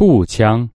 步枪。